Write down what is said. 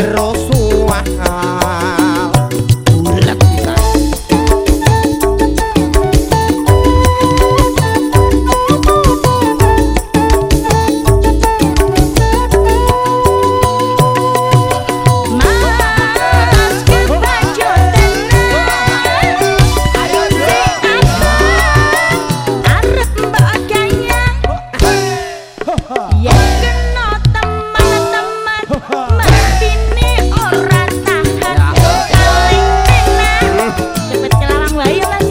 cerró. 来呀